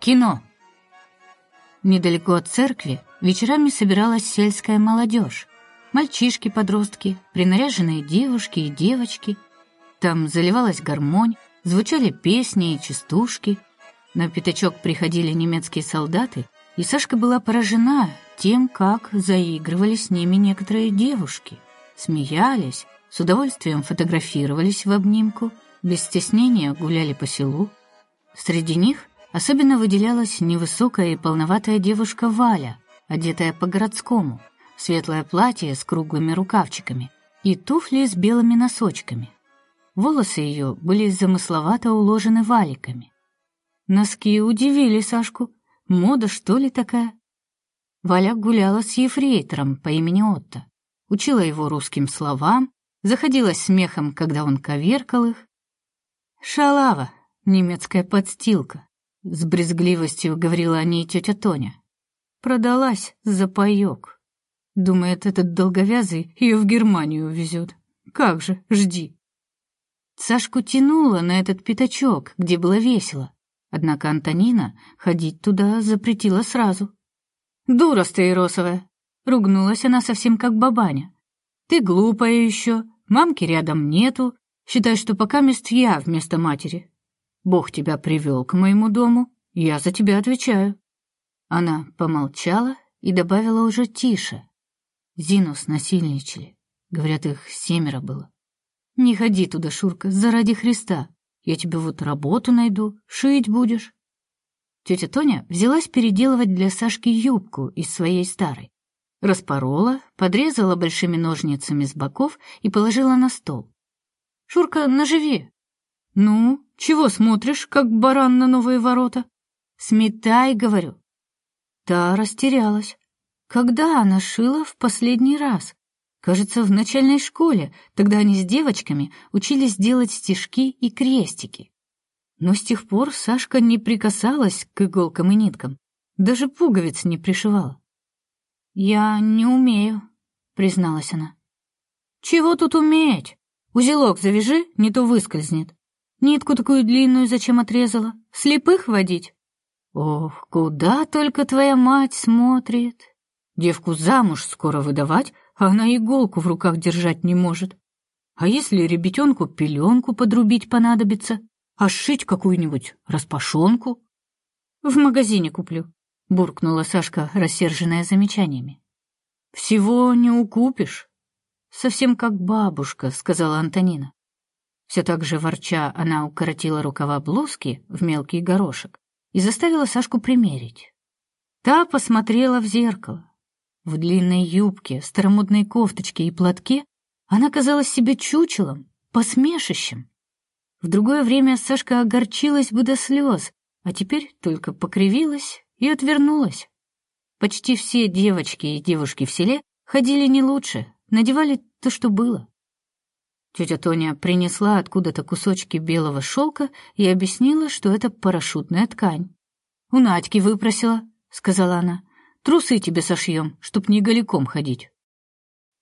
Кино. Недалеко от церкви вечерами собиралась сельская молодежь. Мальчишки-подростки, принаряженные девушки и девочки. Там заливалась гармонь, звучали песни и частушки. На пятачок приходили немецкие солдаты, и Сашка была поражена тем, как заигрывали с ними некоторые девушки. Смеялись, с удовольствием фотографировались в обнимку, без стеснения гуляли по селу. Среди них Особенно выделялась невысокая и полноватая девушка Валя, одетая по-городскому, светлое платье с круглыми рукавчиками и туфли с белыми носочками. Волосы ее были замысловато уложены валиками. Носки удивили Сашку. Мода, что ли, такая? Валя гуляла с ефрейтором по имени Отто, учила его русским словам, заходилась смехом, когда он коверкал их. Шалава, немецкая подстилка. С брезгливостью говорила о ней тетя Тоня. Продалась за паёк. Думает, этот долговязый ее в Германию увезет. Как же, жди. Сашку тянуло на этот пятачок, где было весело. Однако Антонина ходить туда запретила сразу. «Дура стаиросовая!» — ругнулась она совсем как бабаня. «Ты глупая еще, мамки рядом нету, считай, что пока мест я вместо матери. Бог тебя привел к моему дому, я за тебя отвечаю». Она помолчала и добавила уже тише. Зину снасильничали. Говорят, их семеро было. Не ходи туда, Шурка, заради Христа. Я тебе вот работу найду, шить будешь. Тетя Тоня взялась переделывать для Сашки юбку из своей старой. Распорола, подрезала большими ножницами с боков и положила на стол. «Шурка, наживи!» «Ну, чего смотришь, как баран на новые ворота? Сметай, говорю. Та растерялась. Когда она шила в последний раз? Кажется, в начальной школе. Тогда они с девочками учились делать стежки и крестики. Но с тех пор Сашка не прикасалась к иголкам и ниткам, даже пуговиц не пришивала. «Я не умею», — призналась она. «Чего тут уметь? Узелок завяжи, не то выскользнет. Нитку такую длинную зачем отрезала? Слепых водить? Ох, куда только твоя мать смотрит. Девку замуж скоро выдавать, а она иголку в руках держать не может. А если ребятенку пеленку подрубить понадобится, а сшить какую-нибудь распашонку? В магазине куплю, буркнула Сашка, рассерженная замечаниями. Всего не укупишь. Совсем как бабушка, сказала Антонина. Все так же ворча, она укоротила рукава блузки в мелкий горошек и заставила Сашку примерить. Та посмотрела в зеркало. В длинной юбке, старомодной кофточке и платке она казалась себе чучелом, посмешищем. В другое время Сашка огорчилась бы до слез, а теперь только покривилась и отвернулась. Почти все девочки и девушки в селе ходили не лучше, надевали то, что было. Тетя Тоня принесла откуда-то кусочки белого шелка и объяснила, что это парашютная ткань. «У Надьки выпросила», — сказала она. «Трусы тебе сошьем, чтоб не голиком ходить».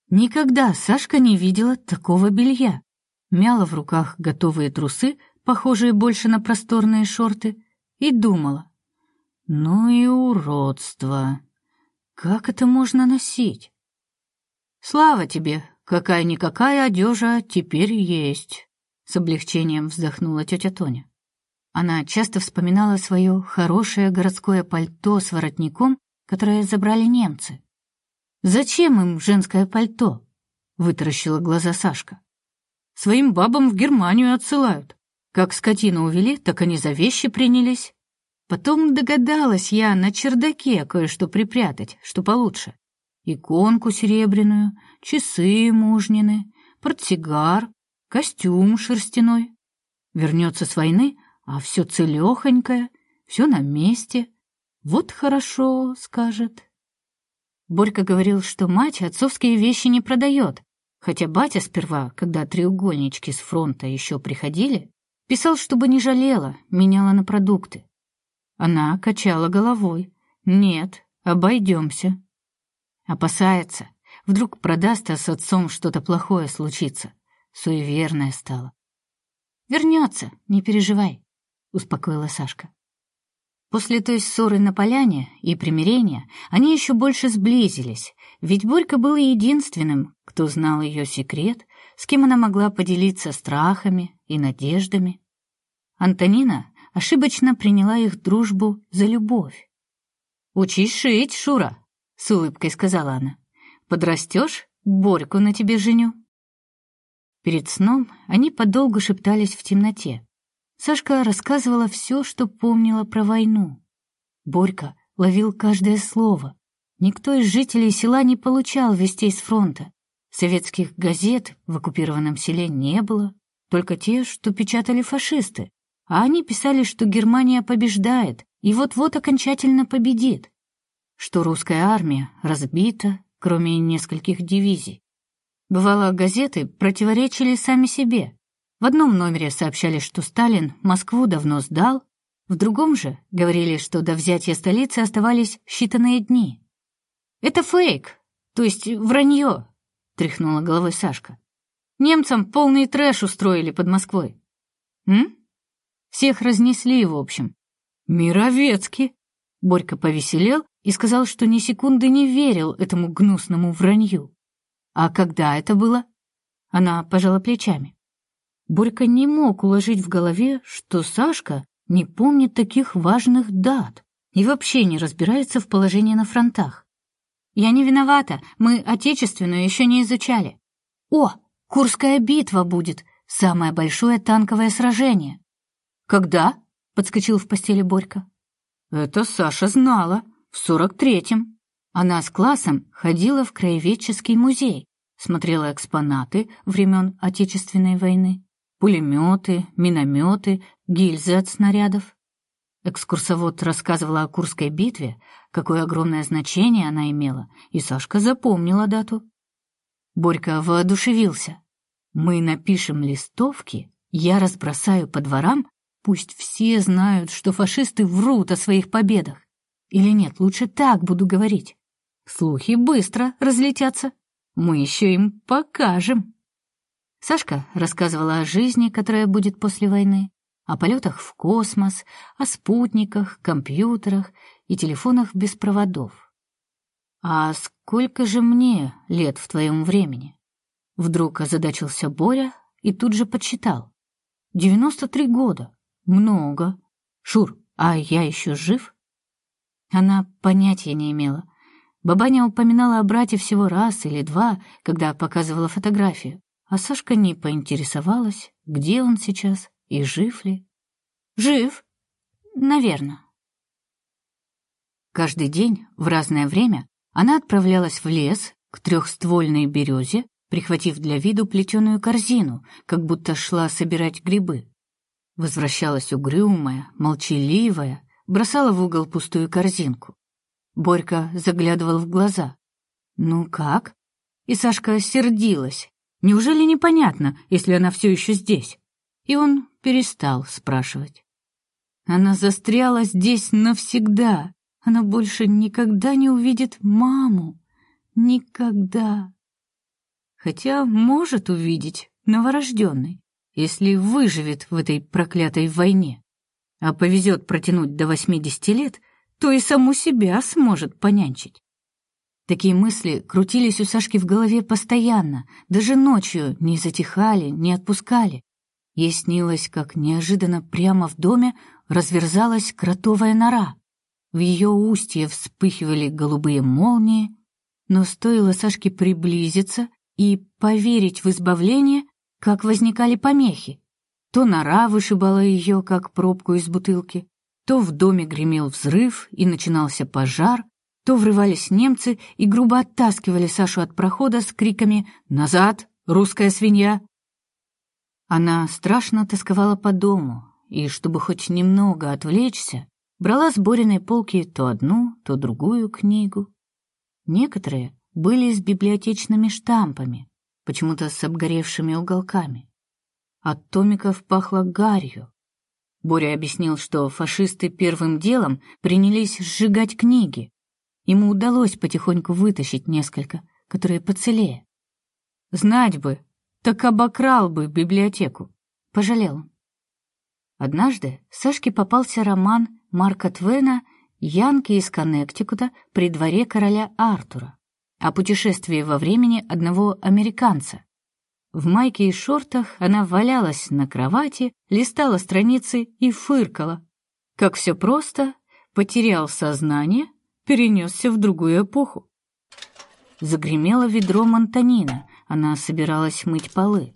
Никогда Сашка не видела такого белья. Мяла в руках готовые трусы, похожие больше на просторные шорты, и думала. «Ну и уродство! Как это можно носить?» «Слава тебе, Какая-никакая одежа теперь есть, с облегчением вздохнула тетя Тоня. Она часто вспоминала свое хорошее городское пальто с воротником, которое забрали немцы. Зачем им женское пальто? вытаращила глаза Сашка. Своим бабам в Германию отсылают. Как скотину увели, так они за вещи принялись. Потом догадалась я на чердаке кое-что припрятать, что получше иконку серебряную, часы мужнины, портсигар, костюм шерстяной. Вернется с войны, а все целехонькое, все на месте. Вот хорошо, скажет. Борька говорил, что мать отцовские вещи не продает, хотя батя сперва, когда треугольнички с фронта еще приходили, писал, чтобы не жалела, меняла на продукты. Она качала головой. «Нет, обойдемся». Опасается. Вдруг продаст, а с отцом что-то плохое случится. Суеверная стала. «Вернется, не переживай», — успокоила Сашка. После той ссоры на поляне и примирения они еще больше сблизились, ведь Борька был единственным, кто знал ее секрет, с кем она могла поделиться страхами и надеждами. Антонина ошибочно приняла их дружбу за любовь. «Учись шить, Шура», — с улыбкой сказала она. «Подрастешь, Борьку на тебе женю». Перед сном они подолгу шептались в темноте. Сашка рассказывала все, что помнила про войну. Борька ловил каждое слово. Никто из жителей села не получал вестей с фронта. Советских газет в оккупированном селе не было, только те, что печатали фашисты. А они писали, что Германия побеждает и вот-вот окончательно победит, что русская армия разбита, кроме нескольких дивизий. Бывало, газеты противоречили сами себе. В одном номере сообщали, что Сталин Москву давно сдал, в другом же говорили, что до взятия столицы оставались считанные дни. «Это фейк, то есть вранье», — тряхнула головой Сашка. «Немцам полный трэш устроили под Москвой». «М?» Всех разнесли, в общем. «Мировецкий!» Борька повеселел и сказал, что ни секунды не верил этому гнусному вранью. «А когда это было?» Она пожала плечами. Борька не мог уложить в голове, что Сашка не помнит таких важных дат и вообще не разбирается в положении на фронтах. «Я не виновата, мы отечественную еще не изучали». «О, Курская битва будет, самое большое танковое сражение». «Когда?» — подскочил в постели Борька. «Это Саша знала, в сорок третьем. Она с классом ходила в краеведческий музей, смотрела экспонаты времен Отечественной войны, пулеметы, минометы, гильзы от снарядов. Экскурсовод рассказывала о Курской битве, какое огромное значение она имела, и Сашка запомнила дату. Борька воодушевился. «Мы напишем листовки, я разбросаю по дворам Пусть все знают, что фашисты врут о своих победах. Или нет, лучше так буду говорить. Слухи быстро разлетятся. Мы еще им покажем. Сашка рассказывала о жизни, которая будет после войны, о полетах в космос, о спутниках, компьютерах и телефонах без проводов. «А сколько же мне лет в твоем времени?» Вдруг озадачился Боря и тут же подсчитал. «Девяносто три года. Много. Шур, а я еще жив? Она понятия не имела. Бабаня упоминала о брате всего раз или два, когда показывала фотографию, а Сашка не поинтересовалась, где он сейчас и жив ли. Жив? Наверное. Каждый день в разное время она отправлялась в лес к трехствольной березе, прихватив для виду плетеную корзину, как будто шла собирать грибы. Возвращалась угрюмая, молчаливая, бросала в угол пустую корзинку. Борька заглядывал в глаза. «Ну как?» И Сашка сердилась. «Неужели непонятно, если она все еще здесь?» И он перестал спрашивать. Она застряла здесь навсегда. Она больше никогда не увидит маму. Никогда. Хотя может увидеть новорожденный если выживет в этой проклятой войне. А повезет протянуть до 80 лет, то и саму себя сможет понянчить. Такие мысли крутились у Сашки в голове постоянно, даже ночью не затихали, не отпускали. Ей снилось, как неожиданно прямо в доме разверзалась кротовая нора. В ее устье вспыхивали голубые молнии, но стоило Сашке приблизиться и поверить в избавление, как возникали помехи. То нора вышибала ее, как пробку из бутылки, то в доме гремел взрыв и начинался пожар, то врывались немцы и грубо оттаскивали Сашу от прохода с криками «Назад! Русская свинья!». Она страшно тосковала по дому, и, чтобы хоть немного отвлечься, брала с Бориной полки то одну, то другую книгу. Некоторые были с библиотечными штампами, почему-то с обгоревшими уголками. От томиков пахло гарью. Боря объяснил, что фашисты первым делом принялись сжигать книги. Ему удалось потихоньку вытащить несколько, которые поцелее. Знать бы, так обокрал бы библиотеку. Пожалел. Однажды Сашке попался роман Марка Твена «Янки из Коннектикута при дворе короля Артура» о путешествии во времени одного американца. В майке и шортах она валялась на кровати, листала страницы и фыркала. Как все просто, потерял сознание, перенесся в другую эпоху. Загремело ведро Монтанина, она собиралась мыть полы.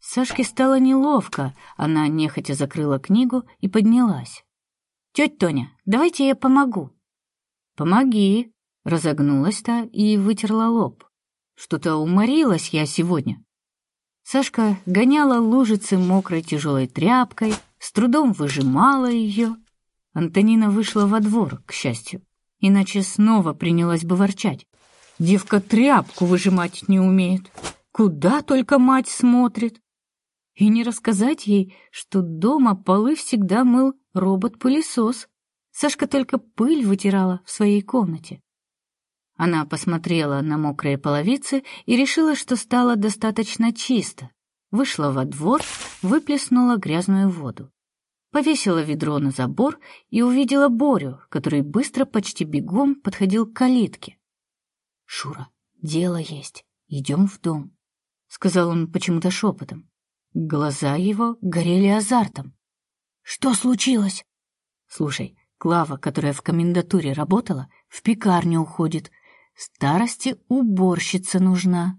Сашке стало неловко, она нехотя закрыла книгу и поднялась. «Тетя Тоня, давайте я помогу». «Помоги», — разогнулась та и вытерла лоб. «Что-то уморилась я сегодня». Сашка гоняла лужицы мокрой тяжелой тряпкой, с трудом выжимала ее. Антонина вышла во двор, к счастью, иначе снова принялась бы ворчать. Девка тряпку выжимать не умеет. Куда только мать смотрит. И не рассказать ей, что дома полы всегда мыл робот-пылесос. Сашка только пыль вытирала в своей комнате. Она посмотрела на мокрые половицы и решила, что стало достаточно чисто. Вышла во двор, выплеснула грязную воду. Повесила ведро на забор и увидела Борю, который быстро, почти бегом подходил к калитке. «Шура, дело есть, идем в дом», — сказал он почему-то шепотом. Глаза его горели азартом. «Что случилось?» «Слушай, Клава, которая в комендатуре работала, в пекарню уходит. Старости уборщица нужна».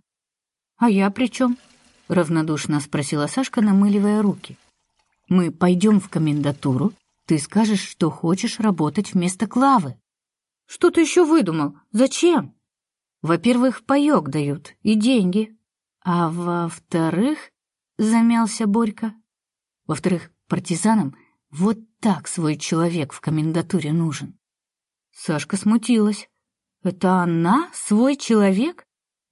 «А я при чем?» — равнодушно спросила Сашка, намыливая руки. «Мы пойдем в комендатуру, ты скажешь, что хочешь работать вместо Клавы». «Что ты еще выдумал? Зачем?» «Во-первых, паёк дают и деньги. А во-вторых, замялся Борька. Во-вторых, партизанам вот так свой человек в комендатуре нужен. Сашка смутилась. Это она свой человек?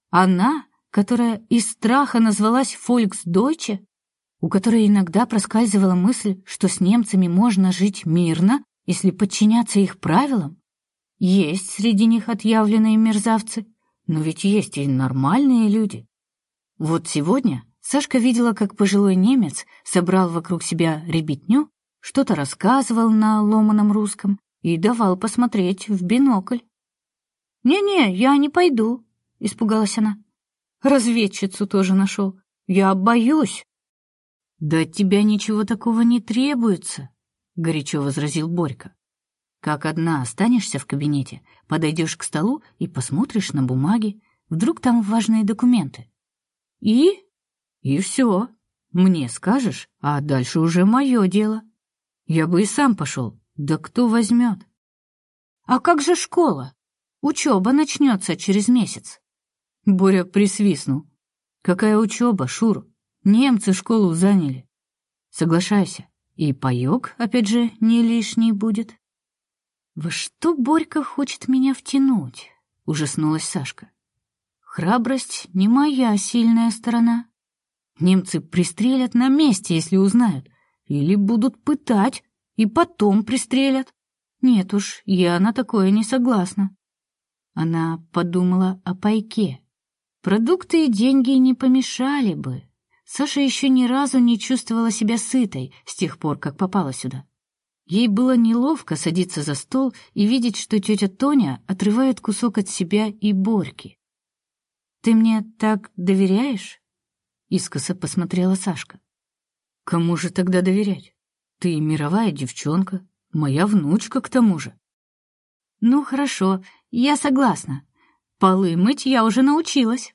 Она, которая из страха назвалась Фольксдойче? У которой иногда проскальзывала мысль, что с немцами можно жить мирно, если подчиняться их правилам? Есть среди них отъявленные мерзавцы, но ведь есть и нормальные люди. Вот сегодня Сашка видела, как пожилой немец собрал вокруг себя ребятню, что-то рассказывал на ломаном русском и давал посмотреть в бинокль. «Не-не, я не пойду», — испугалась она. «Разведчицу тоже нашел. Я боюсь». «Да от тебя ничего такого не требуется», — горячо возразил Борька. «Как одна останешься в кабинете, подойдешь к столу и посмотришь на бумаги, вдруг там важные документы». «И?» И все. Мне скажешь, а дальше уже мое дело. Я бы и сам пошел. Да кто возьмет? А как же школа? Учеба начнется через месяц. Боря присвистнул. Какая учеба, Шур? Немцы школу заняли. Соглашайся. И паёк, опять же, не лишний будет. Во что Борька хочет меня втянуть? Ужаснулась Сашка. Храбрость не моя сильная сторона. Немцы пристрелят на месте, если узнают. Или будут пытать, и потом пристрелят. Нет уж, я на такое не согласна. Она подумала о пайке. Продукты и деньги не помешали бы. Саша еще ни разу не чувствовала себя сытой с тех пор, как попала сюда. Ей было неловко садиться за стол и видеть, что тетя Тоня отрывает кусок от себя и Борьки. «Ты мне так доверяешь?» Искоса посмотрела Сашка. Кому же тогда доверять? Ты мировая девчонка, моя внучка к тому же. Ну, хорошо, я согласна. Полы мыть я уже научилась.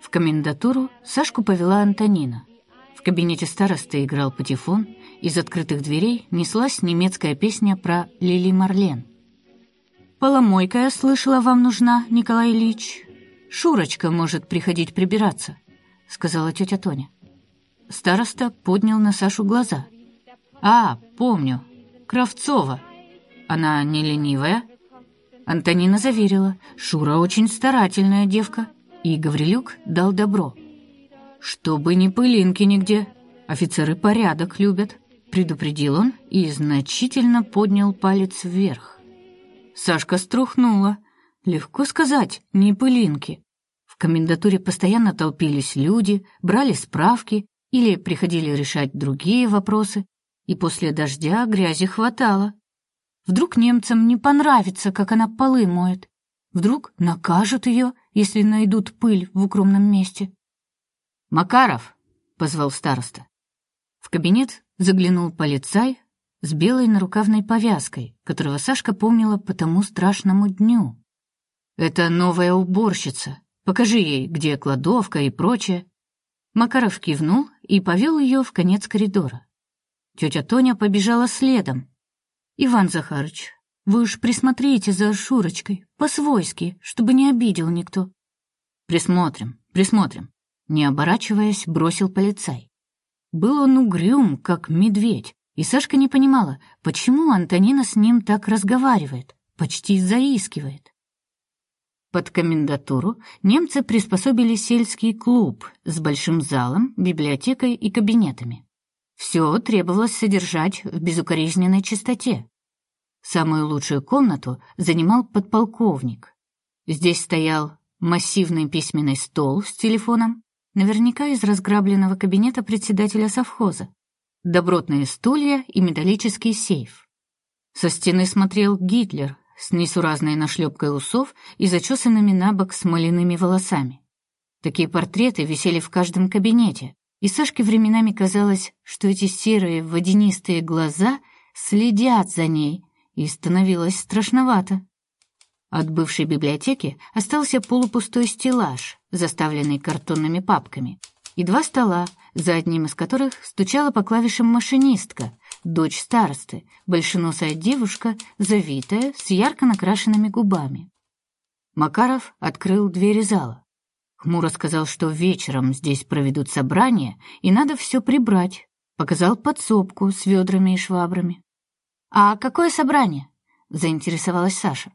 В комендатуру Сашку повела Антонина. В кабинете старосты играл патефон, из открытых дверей неслась немецкая песня про Лили Марлен. «Поломойка, я слышала, вам нужна, Николай Ильич», Шурочка может приходить прибираться», — сказала тетя Тоня. Староста поднял на Сашу глаза. «А, помню. Кравцова. Она не ленивая?» Антонина заверила. «Шура очень старательная девка». И Гаврилюк дал добро. «Чтобы ни пылинки нигде. Офицеры порядок любят», — предупредил он и значительно поднял палец вверх. Сашка струхнула. Легко сказать, не пылинки. В комендатуре постоянно толпились люди, брали справки, или приходили решать другие вопросы, и после дождя грязи хватало. Вдруг немцам не понравится, как она полы моет. Вдруг накажут ее, если найдут пыль в укромном месте. «Макаров!» — позвал староста. В кабинет заглянул полицай с белой нарукавной повязкой, которого Сашка помнила по тому страшному дню. «Это новая уборщица. Покажи ей, где кладовка и прочее». Макаров кивнул и повел ее в конец коридора. Тетя Тоня побежала следом. «Иван Захарыч, вы уж присмотрите за Шурочкой, по-свойски, чтобы не обидел никто». «Присмотрим, присмотрим», — не оборачиваясь, бросил полицай. Был он угрюм, как медведь, и Сашка не понимала, почему Антонина с ним так разговаривает, почти заискивает. Под комендатуру немцы приспособили сельский клуб с большим залом, библиотекой и кабинетами. Все требовалось содержать в безукоризненной чистоте. Самую лучшую комнату занимал подполковник. Здесь стоял массивный письменный стол с телефоном, наверняка из разграбленного кабинета председателя совхоза, добротные стулья и металлический сейф. Со стены смотрел Гитлер с несуразной нашлепкой усов и зачесанными на бок смоляными волосами. Такие портреты висели в каждом кабинете, и Сашке временами казалось, что эти серые водянистые глаза следят за ней, и становилось страшновато. От бывшей библиотеки остался полупустой стеллаж, заставленный картонными папками, и два стола, за одним из которых стучала по клавишам машинистка, дочь старосты, большеносая девушка, завитая, с ярко накрашенными губами. Макаров открыл двери зала. Хмуро сказал, что вечером здесь проведут собрание, и надо все прибрать. Показал подсобку с ведрами и швабрами. «А какое собрание?» — заинтересовалась Саша.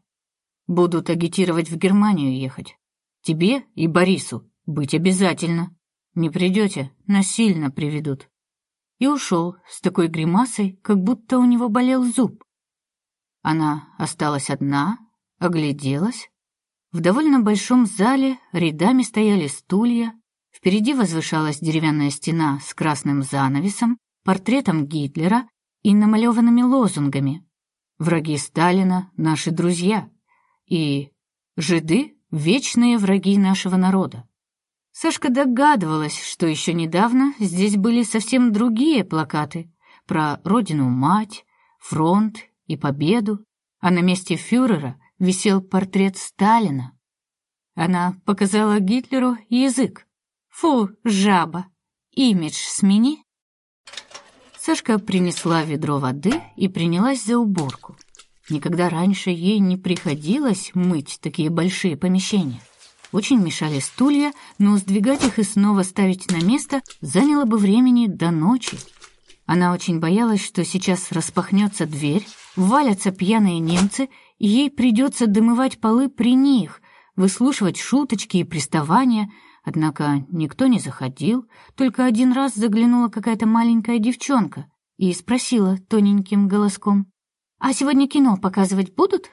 «Будут агитировать в Германию ехать. Тебе и Борису быть обязательно. Не придете, насильно приведут». И ушел с такой гримасой, как будто у него болел зуб. Она осталась одна, огляделась, в довольно большом зале рядами стояли стулья, впереди возвышалась деревянная стена с красным занавесом, портретом Гитлера и намалеванными лозунгами «Враги Сталина — наши друзья» и «Жиды — вечные враги нашего народа». Сашка догадывалась, что еще недавно здесь были совсем другие плакаты про родину-мать, фронт и победу, а на месте фюрера висел портрет Сталина. Она показала Гитлеру язык. «Фу, жаба! Имидж смени!» Сашка принесла ведро воды и принялась за уборку. Никогда раньше ей не приходилось мыть такие большие помещения. Очень мешали стулья, но сдвигать их и снова ставить на место заняло бы времени до ночи. Она очень боялась, что сейчас распахнется дверь, валятся пьяные немцы и ей придется домывать полы при них, выслушивать шуточки и приставания, однако никто не заходил, только один раз заглянула какая-то маленькая девчонка и спросила тоненьким голоском, «А сегодня кино показывать будут?»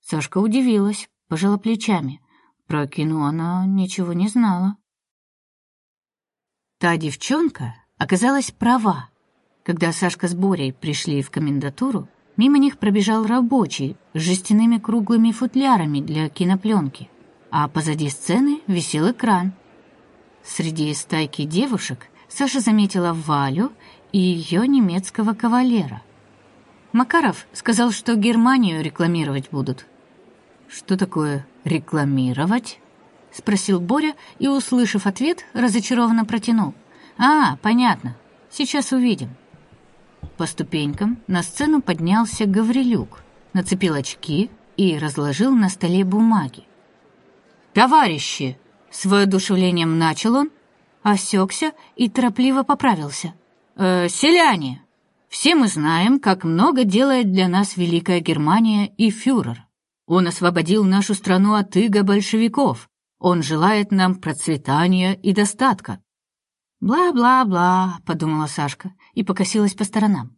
Сашка удивилась, пожала плечами. Про кино она ничего не знала. Та девчонка оказалась права. Когда Сашка с Борей пришли в комендатуру, Мимо них пробежал рабочий с жестяными круглыми футлярами для кинопленки, а позади сцены висел экран. Среди стайки девушек Саша заметила Валю и ее немецкого кавалера. Макаров сказал, что Германию рекламировать будут. «Что такое рекламировать?» — спросил Боря и, услышав ответ, разочарованно протянул. «А, понятно. Сейчас увидим». По ступенькам на сцену поднялся Гаврилюк, нацепил очки и разложил на столе бумаги. «Товарищи!» — с воодушевлением начал он, осекся и торопливо поправился. «Э, «Селяне! Все мы знаем, как много делает для нас Великая Германия и фюрер. Он освободил нашу страну от иго большевиков. Он желает нам процветания и достатка. «Бла-бла-бла», — подумала Сашка и покосилась по сторонам.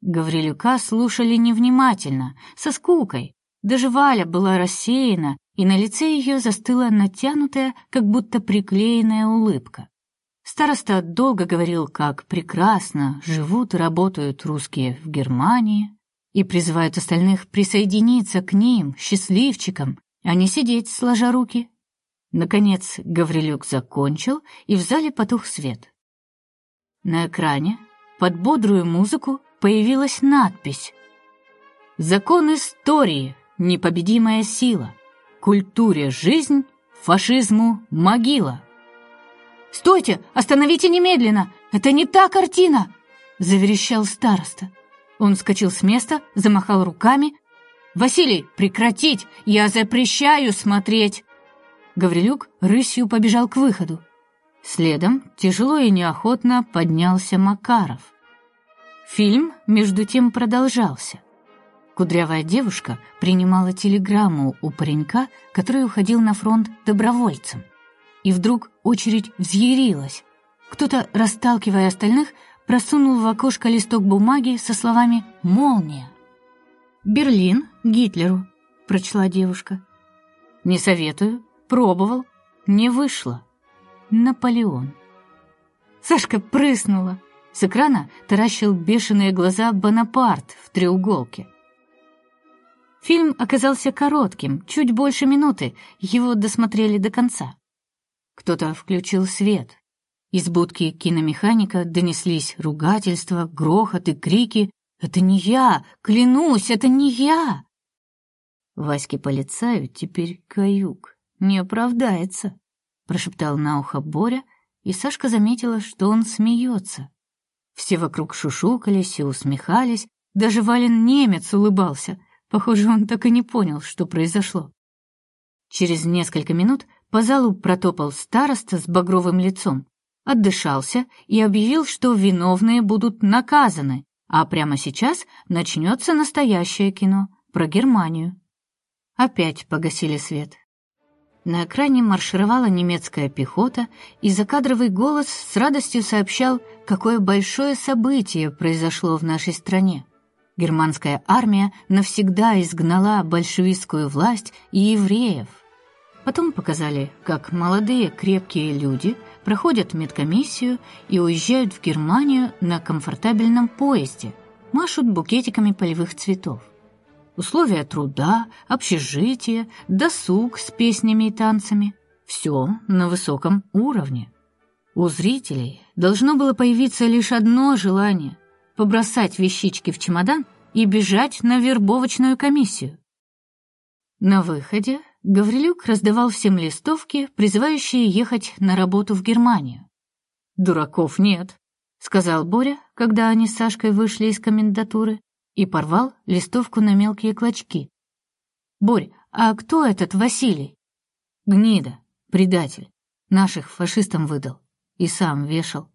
Гаврилюка слушали невнимательно, со скукой. Даже Валя была рассеяна, и на лице ее застыла натянутая, как будто приклеенная улыбка. Староста долго говорил, как прекрасно живут и работают русские в Германии, и призывают остальных присоединиться к ним, счастливчикам, а не сидеть сложа руки. Наконец Гаврилюк закончил, и в зале потух свет. На экране под бодрую музыку появилась надпись «Закон истории, непобедимая сила, культуре жизнь, фашизму могила». «Стойте! Остановите немедленно! Это не та картина!» — заверещал староста. Он вскочил с места, замахал руками. «Василий, прекратить! Я запрещаю смотреть!» Гаврилюк рысью побежал к выходу. Следом, тяжело и неохотно, поднялся Макаров. Фильм, между тем, продолжался. Кудрявая девушка принимала телеграмму у паренька, который уходил на фронт добровольцем. И вдруг очередь взъярилась. Кто-то, расталкивая остальных, просунул в окошко листок бумаги со словами «Молния». «Берлин Гитлеру», — прочла девушка. «Не советую. Пробовал. Не вышло. Наполеон». Сашка прыснула. С экрана таращил бешеные глаза Бонапарт в треуголке. Фильм оказался коротким, чуть больше минуты, его досмотрели до конца. Кто-то включил свет. Из будки киномеханика донеслись ругательства, грохот и крики. «Это не я! Клянусь, это не я!» Ваське полицаю теперь каюк. Не оправдается, прошептал на ухо Боря, и Сашка заметила, что он смеется. Все вокруг шушукались и усмехались, даже Вален немец улыбался. Похоже, он так и не понял, что произошло. Через несколько минут по залу протопал староста с багровым лицом, отдышался и объявил, что виновные будут наказаны, а прямо сейчас начнется настоящее кино про Германию. Опять погасили свет. На экране маршировала немецкая пехота, и закадровый голос с радостью сообщал, какое большое событие произошло в нашей стране. Германская армия навсегда изгнала большевистскую власть и евреев. Потом показали, как молодые крепкие люди проходят медкомиссию и уезжают в Германию на комфортабельном поезде, машут букетиками полевых цветов. Условия труда, общежитие, досуг с песнями и танцами – все на высоком уровне. У зрителей должно было появиться лишь одно желание – побросать вещички в чемодан и бежать на вербовочную комиссию. На выходе Гаврилюк раздавал всем листовки, призывающие ехать на работу в Германию. «Дураков нет», — сказал Боря, когда они с Сашкой вышли из комендатуры, и порвал листовку на мелкие клочки. «Борь, а кто этот Василий?» «Гнида, предатель. Наших фашистам выдал. И сам вешал.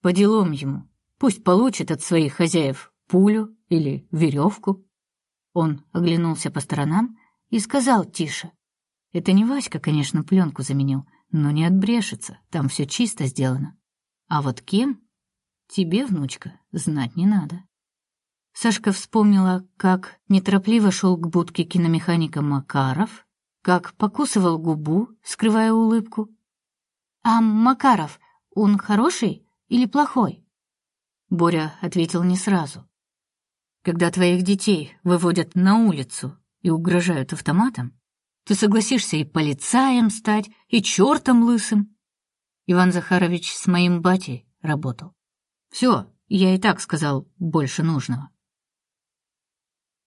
По делам ему. Пусть получит от своих хозяев пулю или веревку». Он оглянулся по сторонам и сказал тише. Это не Васька, конечно, пленку заменил, но не отбрешется, там все чисто сделано. А вот кем? Тебе, внучка, знать не надо. Сашка вспомнила, как неторопливо шел к будке киномеханика Макаров, как покусывал губу, скрывая улыбку. «А Макаров, он хороший или плохой?» Боря ответил не сразу. «Когда твоих детей выводят на улицу и угрожают автоматом, ты согласишься и полицаем стать, и чертом лысым. Иван Захарович с моим батей работал. Все, я и так сказал больше нужного.